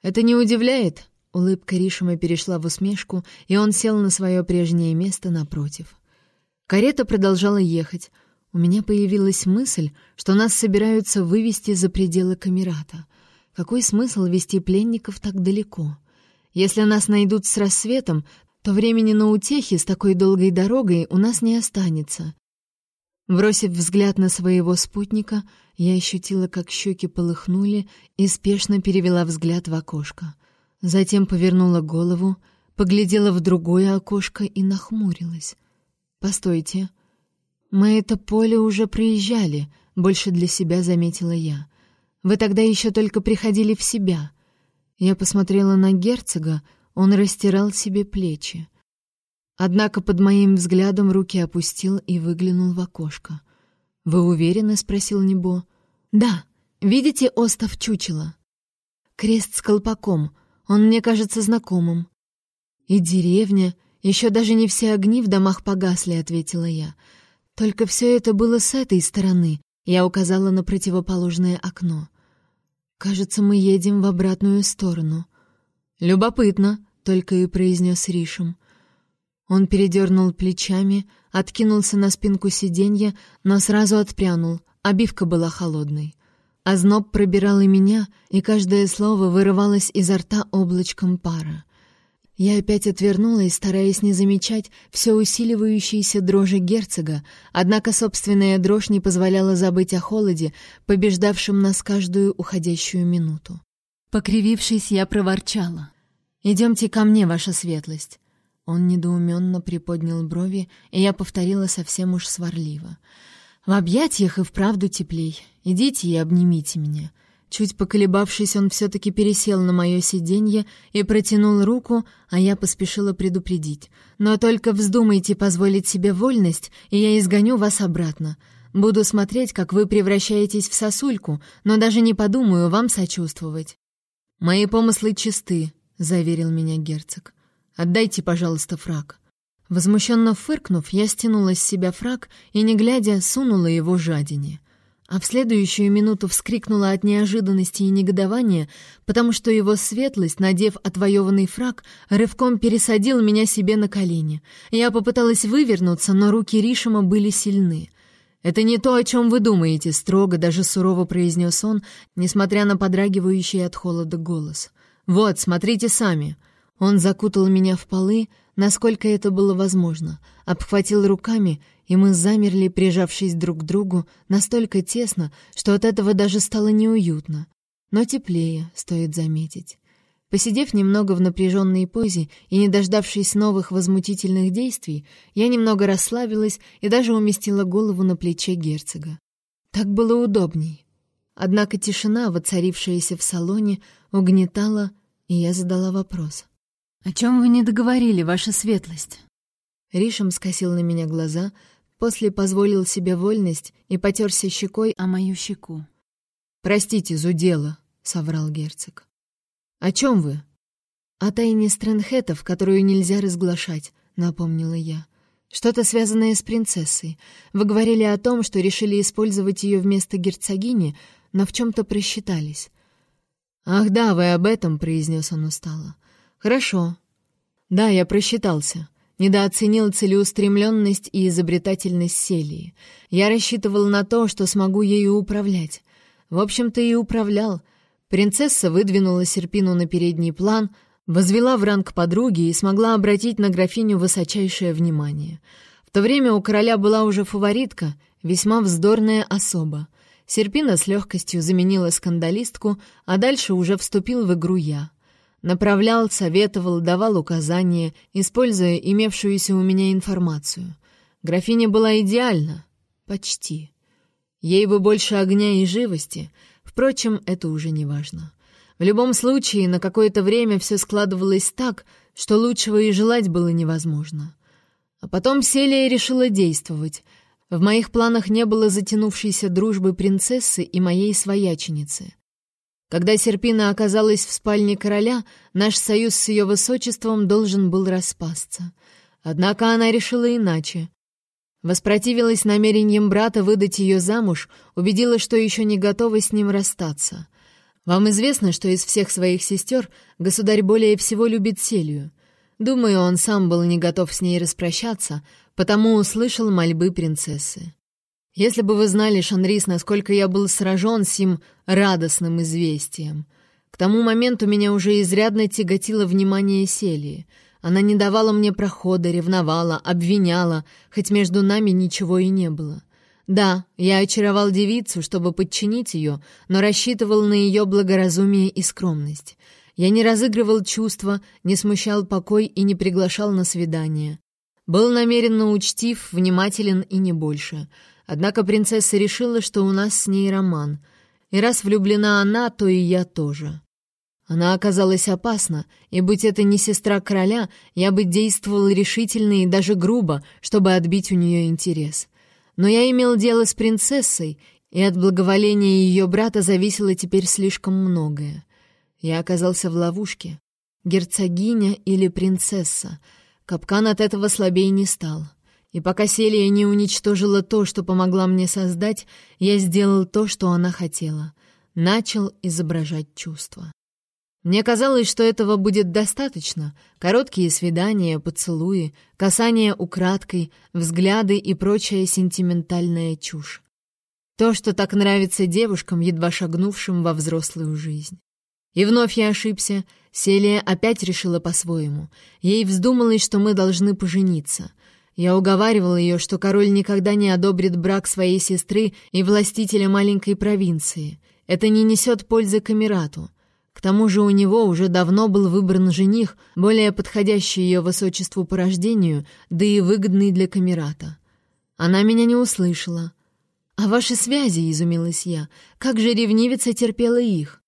«Это не удивляет?» Улыбка Ришима перешла в усмешку, и он сел на свое прежнее место напротив. Карета продолжала ехать — у меня появилась мысль, что нас собираются вывести за пределы Камерата. Какой смысл вести пленников так далеко? Если нас найдут с рассветом, то времени на утехи с такой долгой дорогой у нас не останется. Бросив взгляд на своего спутника, я ощутила, как щеки полыхнули, и спешно перевела взгляд в окошко. Затем повернула голову, поглядела в другое окошко и нахмурилась. «Постойте, «Мы это поле уже проезжали», — больше для себя заметила я. «Вы тогда еще только приходили в себя». Я посмотрела на герцога, он растирал себе плечи. Однако под моим взглядом руки опустил и выглянул в окошко. «Вы уверены?» — спросил Небо. «Да. Видите остов чучела?» «Крест с колпаком. Он мне кажется знакомым». «И деревня. Еще даже не все огни в домах погасли», — ответила я. Только все это было с этой стороны. Я указала на противоположное окно. Кажется, мы едем в обратную сторону. Любопытно, только и произнес Ришем. Он передернул плечами, откинулся на спинку сиденья, но сразу отпрянул. Обивка была холодной. Озноб пробирал и меня, и каждое слово вырывалось изо рта облачком пара. Я опять отвернулась, стараясь не замечать все усиливающейся дрожи герцога, однако собственная дрожь не позволяла забыть о холоде, побеждавшем нас каждую уходящую минуту. Покривившись, я проворчала. «Идемте ко мне, ваша светлость». Он недоуменно приподнял брови, и я повторила совсем уж сварливо. «В объятиях и вправду теплей. Идите и обнимите меня». Чуть поколебавшись, он все-таки пересел на мое сиденье и протянул руку, а я поспешила предупредить. «Но только вздумайте позволить себе вольность, и я изгоню вас обратно. Буду смотреть, как вы превращаетесь в сосульку, но даже не подумаю вам сочувствовать». «Мои помыслы чисты», — заверил меня герцог. «Отдайте, пожалуйста, фраг». Возмущенно фыркнув, я стянула с себя фраг и, не глядя, сунула его жадине а в следующую минуту вскрикнула от неожиданности и негодования, потому что его светлость, надев отвоеванный фраг, рывком пересадил меня себе на колени. Я попыталась вывернуться, но руки Ришима были сильны. «Это не то, о чем вы думаете», — строго, даже сурово произнес он, несмотря на подрагивающий от холода голос. «Вот, смотрите сами». Он закутал меня в полы, насколько это было возможно, обхватил руками и мы замерли, прижавшись друг к другу, настолько тесно, что от этого даже стало неуютно. Но теплее, стоит заметить. Посидев немного в напряженной позе и не дождавшись новых возмутительных действий, я немного расслабилась и даже уместила голову на плече герцога. Так было удобней. Однако тишина, воцарившаяся в салоне, угнетала, и я задала вопрос. «О чем вы не договорили, ваша светлость?» Ришем скосил на меня глаза, после позволил себе вольность и потерся щекой о мою щеку. «Простите, зудела», — соврал герцог. «О чем вы?» «О тайне Стрэнхетов, которую нельзя разглашать», — напомнила я. «Что-то связанное с принцессой. Вы говорили о том, что решили использовать ее вместо герцогини, но в чем-то просчитались». «Ах да, вы об этом», — произнес он устало. «Хорошо. Да, я просчитался. Недооценил целеустремленность и изобретательность Селии. Я рассчитывал на то, что смогу ею управлять. В общем-то, и управлял — Принцесса выдвинула Серпину на передний план, возвела в ранг подруги и смогла обратить на графиню высочайшее внимание. В то время у короля была уже фаворитка, весьма вздорная особа. Серпина с легкостью заменила скандалистку, а дальше уже вступил в игру я. Направлял, советовал, давал указания, используя имевшуюся у меня информацию. Графиня была идеальна. Почти. Ей бы больше огня и живости — Впрочем, это уже не важно. В любом случае, на какое-то время все складывалось так, что лучшего и желать было невозможно. А потом Селия решила действовать. В моих планах не было затянувшейся дружбы принцессы и моей свояченицы. Когда Серпина оказалась в спальне короля, наш союз с ее высочеством должен был распасться. Однако она решила иначе. Воспротивилась намерениям брата выдать ее замуж, убедила, что еще не готова с ним расстаться. Вам известно, что из всех своих сестер государь более всего любит Селию. Думаю, он сам был не готов с ней распрощаться, потому услышал мольбы принцессы. Если бы вы знали, Шанрис, насколько я был сражен сим радостным известием. К тому моменту меня уже изрядно тяготило внимание Селии — она не давала мне прохода, ревновала, обвиняла, хоть между нами ничего и не было. Да, я очаровал девицу, чтобы подчинить ее, но рассчитывал на ее благоразумие и скромность. Я не разыгрывал чувства, не смущал покой и не приглашал на свидание. Был намеренно учтив, внимателен и не больше. Однако принцесса решила, что у нас с ней роман. И раз влюблена она, то и я тоже. Она оказалась опасна, и, будь это не сестра короля, я бы действовал решительно и даже грубо, чтобы отбить у нее интерес. Но я имел дело с принцессой, и от благоволения ее брата зависело теперь слишком многое. Я оказался в ловушке. Герцогиня или принцесса. Капкан от этого слабее не стал. И пока Селия не уничтожила то, что помогла мне создать, я сделал то, что она хотела. Начал изображать чувства. Мне казалось, что этого будет достаточно. Короткие свидания, поцелуи, касания украдкой, взгляды и прочая сентиментальная чушь. То, что так нравится девушкам, едва шагнувшим во взрослую жизнь. И вновь я ошибся. Селия опять решила по-своему. Ей вздумалось, что мы должны пожениться. Я уговаривал ее, что король никогда не одобрит брак своей сестры и властителя маленькой провинции. Это не несет пользы Камерату. К тому же у него уже давно был выбран жених, более подходящий ее высочеству по рождению, да и выгодный для Камерата. Она меня не услышала. «А ваши связи?» — изумилась я. «Как же ревнивица терпела их?»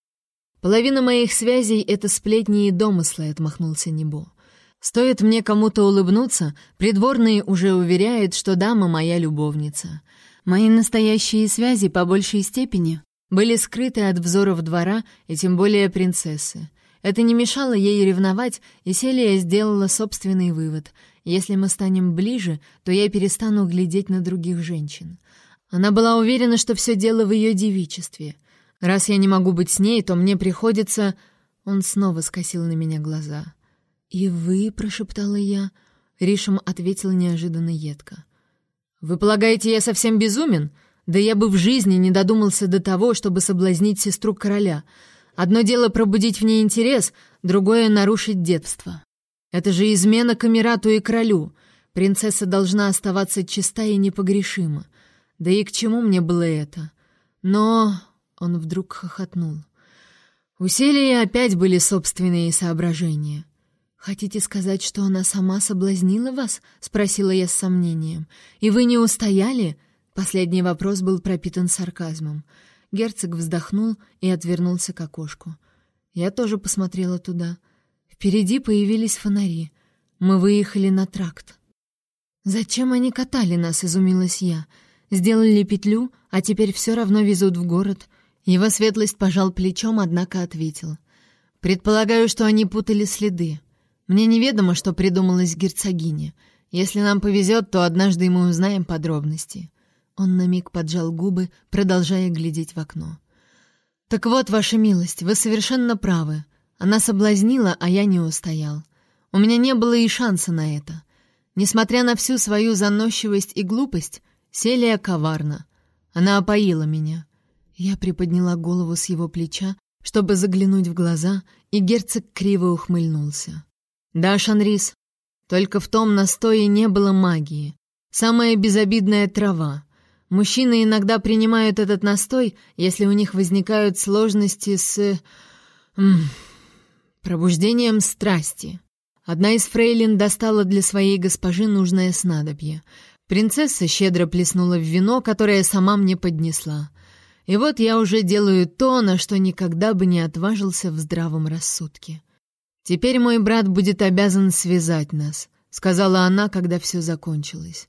«Половина моих связей — это сплетни и домыслы», — отмахнулся Небо. «Стоит мне кому-то улыбнуться, придворные уже уверяют, что дама моя любовница. Мои настоящие связи по большей степени были скрыты от взоров двора и тем более принцессы. Это не мешало ей ревновать, и Селия сделала собственный вывод. Если мы станем ближе, то я перестану глядеть на других женщин. Она была уверена, что все дело в ее девичестве. Раз я не могу быть с ней, то мне приходится... Он снова скосил на меня глаза. «И вы?» — прошептала я. Ришем ответил неожиданно едко. «Вы полагаете, я совсем безумен? Да я бы в жизни не додумался до того, чтобы соблазнить сестру короля. Одно дело пробудить в ней интерес, другое — нарушить детство. Это же измена камерату и королю. Принцесса должна оставаться чиста и непогрешима. Да и к чему мне было это? Но... Он вдруг хохотнул. У Селии опять были собственные соображения. «Хотите сказать, что она сама соблазнила вас?» — спросила я с сомнением. «И вы не устояли?» Последний вопрос был пропитан сарказмом. Герцог вздохнул и отвернулся к окошку. Я тоже посмотрела туда. Впереди появились фонари. Мы выехали на тракт. «Зачем они катали нас?» — изумилась я. «Сделали петлю, а теперь все равно везут в город». Его светлость пожал плечом, однако ответил. «Предполагаю, что они путали следы. Мне неведомо, что придумалось герцогине. Если нам повезет, то однажды мы узнаем подробности». Он на миг поджал губы, продолжая глядеть в окно. «Так вот, ваша милость, вы совершенно правы. Она соблазнила, а я не устоял. У меня не было и шанса на это. Несмотря на всю свою заносчивость и глупость, Селия коварна. Она опоила меня». Я приподняла голову с его плеча, чтобы заглянуть в глаза, и герцог криво ухмыльнулся. «Да, Шанрис, только в том настое не было магии. Самая безобидная трава. Мужчины иногда принимают этот настой, если у них возникают сложности с... М, пробуждением страсти. Одна из фрейлин достала для своей госпожи нужное снадобье. Принцесса щедро плеснула в вино, которое сама мне поднесла. И вот я уже делаю то, на что никогда бы не отважился в здравом рассудке. «Теперь мой брат будет обязан связать нас», — сказала она, когда все закончилось.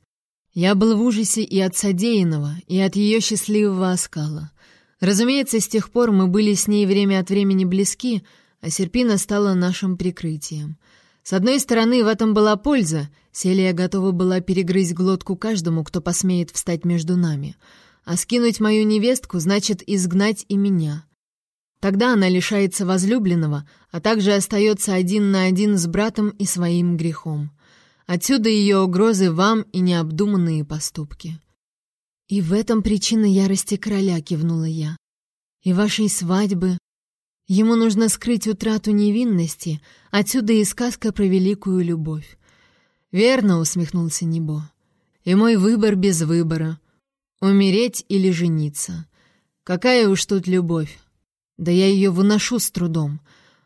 Я был в ужасе и от содеянного, и от ее счастливого оскала. Разумеется, с тех пор мы были с ней время от времени близки, а Серпина стала нашим прикрытием. С одной стороны, в этом была польза. Селия готова была перегрызть глотку каждому, кто посмеет встать между нами. А скинуть мою невестку значит изгнать и меня. Тогда она лишается возлюбленного, а также остается один на один с братом и своим грехом. Отсюда ее угрозы вам и необдуманные поступки. И в этом причина ярости короля, кивнула я. И вашей свадьбы. Ему нужно скрыть утрату невинности, отсюда и сказка про великую любовь. Верно, усмехнулся Небо. И мой выбор без выбора. Умереть или жениться. Какая уж тут любовь. Да я ее выношу с трудом.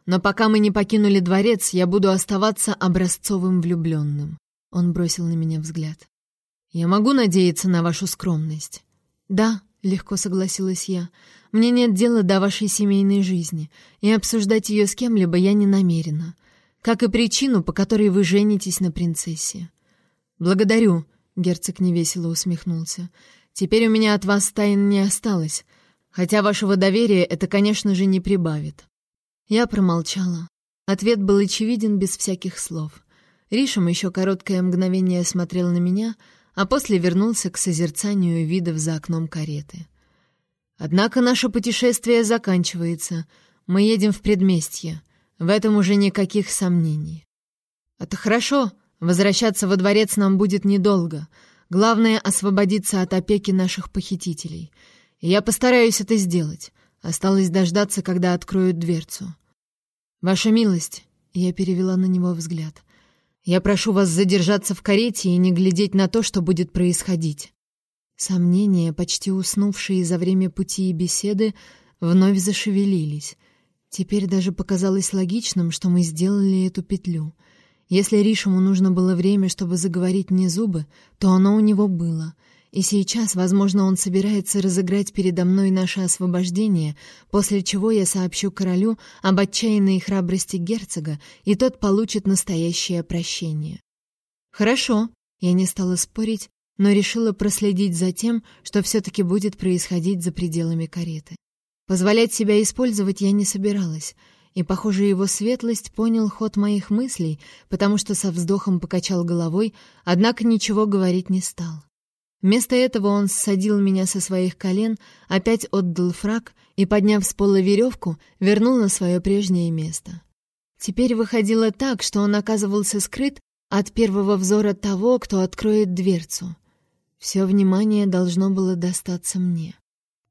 Но пока мы не покинули дворец, я буду оставаться образцовым влюбленным. Он бросил на меня взгляд. Я могу надеяться на вашу скромность? Да, легко согласилась я. Мне нет дела до вашей семейной жизни, и обсуждать ее с кем-либо я не намерена. Как и причину, по которой вы женитесь на принцессе. Благодарю, герцог невесело усмехнулся. Теперь у меня от вас тайн не осталось, хотя вашего доверия это, конечно же, не прибавит. Я промолчала. Ответ был очевиден без всяких слов. Ришем еще короткое мгновение смотрел на меня, а после вернулся к созерцанию видов за окном кареты. Однако наше путешествие заканчивается. Мы едем в предместье. В этом уже никаких сомнений. Это хорошо. Возвращаться во дворец нам будет недолго. Главное — освободиться от опеки наших похитителей. Я постараюсь это сделать. Осталось дождаться, когда откроют дверцу. «Ваша милость», — я перевела на него взгляд, — «я прошу вас задержаться в карете и не глядеть на то, что будет происходить». Сомнения, почти уснувшие за время пути и беседы, вновь зашевелились. Теперь даже показалось логичным, что мы сделали эту петлю. Если Ришему нужно было время, чтобы заговорить мне зубы, то оно у него было — и сейчас, возможно, он собирается разыграть передо мной наше освобождение, после чего я сообщу королю об отчаянной храбрости герцога, и тот получит настоящее прощение. Хорошо, я не стала спорить, но решила проследить за тем, что все-таки будет происходить за пределами кареты. Позволять себя использовать я не собиралась, и, похоже, его светлость понял ход моих мыслей, потому что со вздохом покачал головой, однако ничего говорить не стал. Вместо этого он ссадил меня со своих колен, опять отдал фраг и, подняв с пола веревку, вернул на свое прежнее место. Теперь выходило так, что он оказывался скрыт от первого взора того, кто откроет дверцу. Все внимание должно было достаться мне.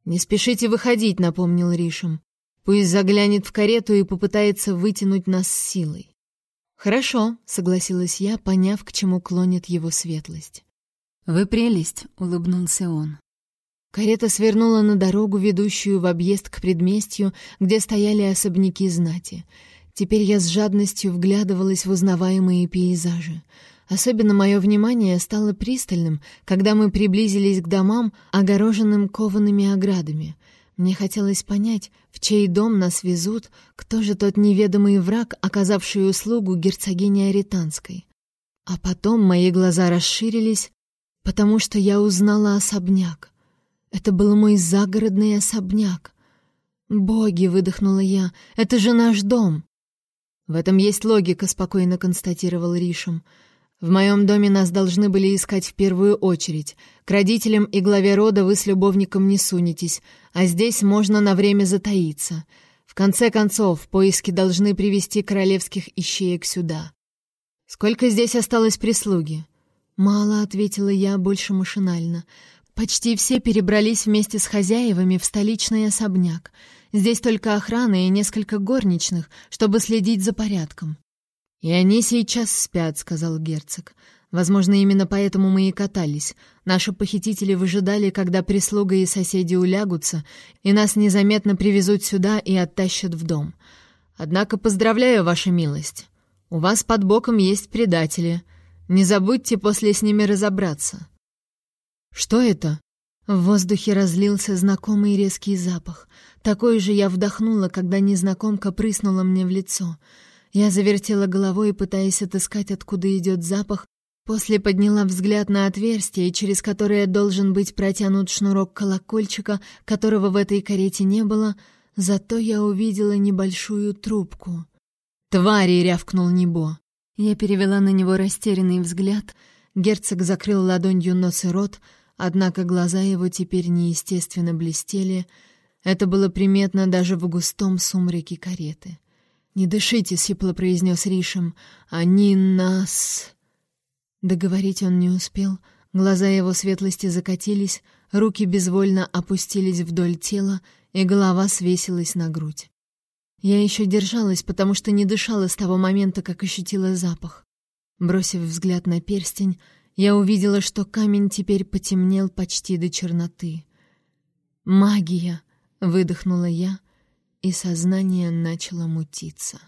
«Не спешите выходить», — напомнил Ришем. «Пусть заглянет в карету и попытается вытянуть нас силой». «Хорошо», — согласилась я, поняв, к чему клонит его светлость. «Вы прелесть», — улыбнулся он. Карета свернула на дорогу, ведущую в объезд к предместью, где стояли особняки знати. Теперь я с жадностью вглядывалась в узнаваемые пейзажи. Особенно мое внимание стало пристальным, когда мы приблизились к домам, огороженным коваными оградами. Мне хотелось понять, в чей дом нас везут, кто же тот неведомый враг, оказавший услугу герцогине Аританской. А потом мои глаза расширились, потому что я узнала особняк. Это был мой загородный особняк. «Боги!» — выдохнула я. «Это же наш дом!» «В этом есть логика», — спокойно констатировал Ришем. «В моем доме нас должны были искать в первую очередь. К родителям и главе рода вы с любовником не сунетесь, а здесь можно на время затаиться. В конце концов, поиски должны привести королевских ищеек сюда. Сколько здесь осталось прислуги?» «Мало», — ответила я больше машинально. Почти все перебрались вместе с хозяевами в столичный особняк. Здесь только охрана и несколько горничных, чтобы следить за порядком. «И они сейчас спят», — сказал герцог. «Возможно, именно поэтому мы и катались. Наши похитители выжидали, когда прислуга и соседи улягутся, и нас незаметно привезут сюда и оттащат в дом. Однако поздравляю, ваша милость. У вас под боком есть предатели. Не забудьте после с ними разобраться». «Что это?» В воздухе разлился знакомый резкий запах. Такой же я вдохнула, когда незнакомка прыснула мне в лицо. Я завертела головой, пытаясь отыскать, откуда идет запах, после подняла взгляд на отверстие, через которое должен быть протянут шнурок колокольчика, которого в этой карете не было, зато я увидела небольшую трубку. «Твари!» — рявкнул Небо. Я перевела на него растерянный взгляд. Герцог закрыл ладонью нос и рот — Однако глаза его теперь неестественно блестели. Это было приметно даже в густом сумраке кареты. «Не дышите», — сипло произнес Ришем. «Они нас...» Договорить он не успел. Глаза его светлости закатились, руки безвольно опустились вдоль тела, и голова свесилась на грудь. Я еще держалась, потому что не дышала с того момента, как ощутила запах. Бросив взгляд на перстень, я увидела, что камень теперь потемнел почти до черноты. «Магия!» — выдохнула я, и сознание начало мутиться.